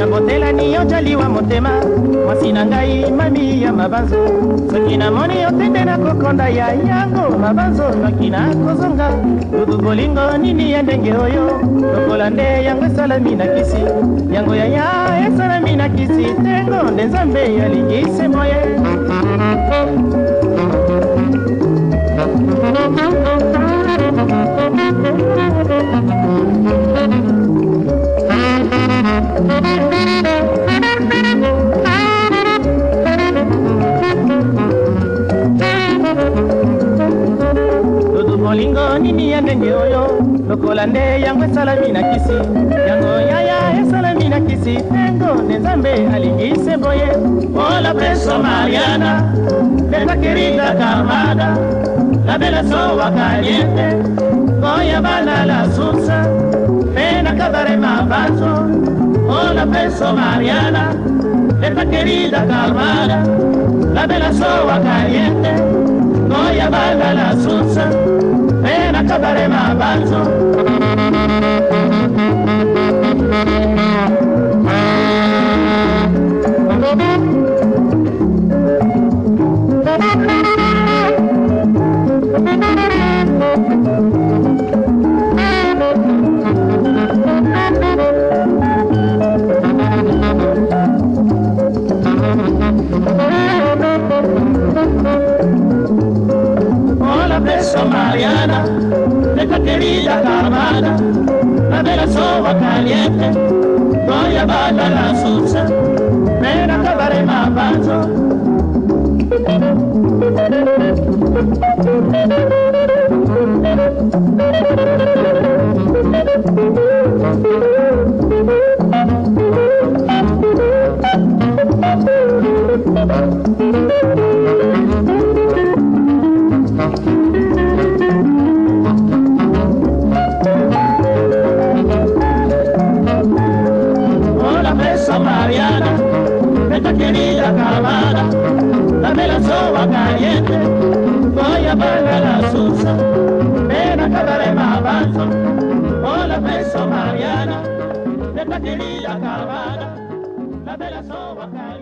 ya botelani ojaliwa motema mwasi na ngai mami ya mabanzo soki namoni otende na kokonda ya yango mabanzo noki na kozonga dudu bolingo nini ya ndenge oyo lokola nde yango esalami na kisi yango yaya esalami na kisi ntengo nde nzambe alingi se moye molingo nini ya ndenge oyo lokola nde yango esalami na kisi yango yaya esalami na kisi ntango nde nzambe alingi se boye pola preso mariana letakeringa kamada labelaso wakaliete koya bana la susa mpe na kabare mabanzo pola preso mariana letakeringa kamada labelaso wakaliete Goya bala la susa kabarema banzo Thank you. Teresa Mariana, de tu querida Carmana, la vera soba caliente, voy a bailar la salsa, ven a cabaret más la cabana, dame la soba caliente, voy a pagar la susa, ven a acabaré más con hola peso Mariana, de querida cabana, dame la soba caliente.